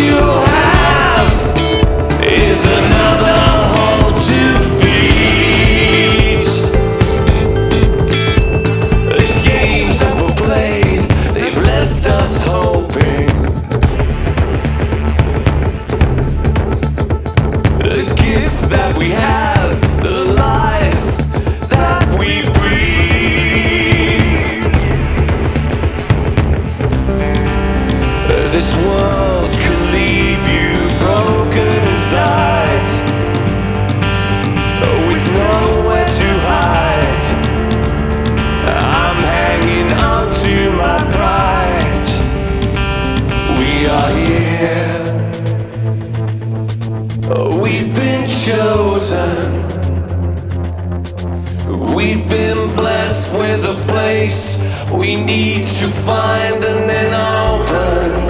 you. here. We've been chosen. We've been blessed with a place we need to find and then open.